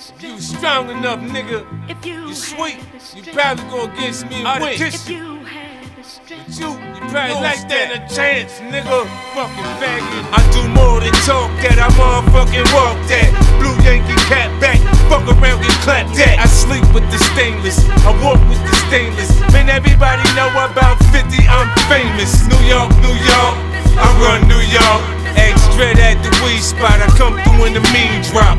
You strong enough, nigga. If you You sweet. You strength. probably go against me and I'd win. kiss If you had the strength. You, you probably Don't like stand that. a chance, nigga. Fucking faggot. I do more than talk that. I motherfucking walk that. Blue Yankee cat back. Fuck around, get clapped at. I sleep with the stainless. I walk with the stainless. Man, everybody know about 50. I'm famous. New York, New York. I run New York. Extra at the weed spot. I come through in the mean drop.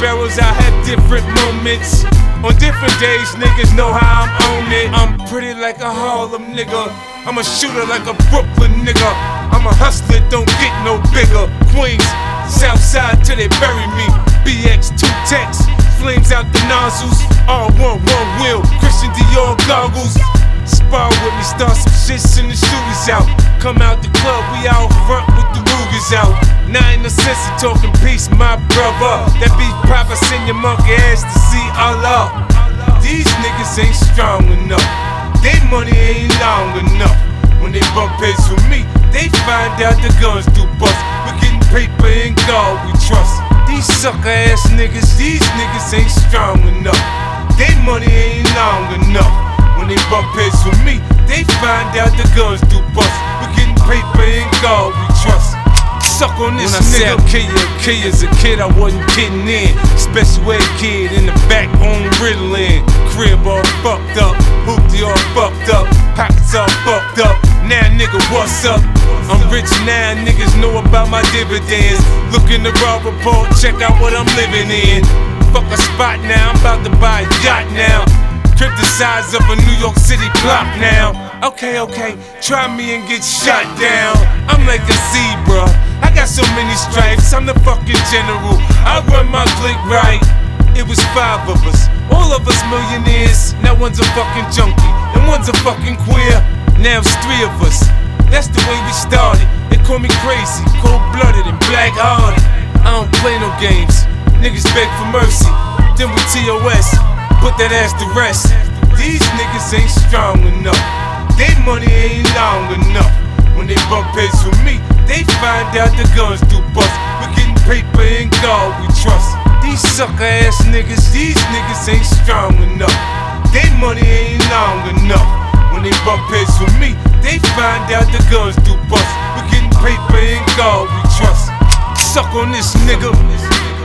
Barrels, I have different moments. On different days, niggas know how I'm on it. I'm pretty like a Harlem nigga. I'm a shooter like a Brooklyn nigga. I'm a hustler, don't get no bigger. Queens, Southside till they bury me. BX, two texts, flames out the nozzles. All one, one wheel. Christian Dior goggles. Spar with me, start some shits and the shooters out. Come out the club, we out front with the Rugers out. Sense of talking peace, my brother. That beef proper, send your monkey ass to see Allah. These niggas ain't strong enough. They money ain't long enough. When they bump heads with me, they find out the guns do bust. We're getting paper and God we trust. These sucker ass niggas, these niggas ain't strong enough. They money ain't long enough. When they bump heads with me, they find out the guns do bust. We're getting paper and God we. Suck on this When I nigga. you, kill you as a kid, I wasn't kidding in. Special ed kid in the back on Ritalin. Crib all fucked up, hoopty all fucked up, pockets all fucked up. Now nigga, what's up? I'm rich now, niggas know about my dividends. Look in the Robb Report, check out what I'm living in. Fuck a spot now, I'm about to buy a yacht now. Crib the size of a New York City block now. Okay, okay, try me and get shot down. I'm like a zebra. I got so many stripes, I'm the fucking general. I run my clique right. It was five of us, all of us millionaires. Now one's a fucking junkie, and one's a fucking queer. Now it's three of us. That's the way we started. They call me crazy, cold blooded, and black hearted. I don't play no games. Niggas beg for mercy. Then we TOS, put that ass to rest. These niggas ain't strong enough. They money ain't long enough. When they bump heads with me, they find out the guns do bust. We're getting paper and God we trust. These sucker ass niggas, these niggas ain't strong enough. They money ain't long enough. When they bump heads with me, they find out the guns do bust. We're getting paper and God we trust. Suck on this nigga.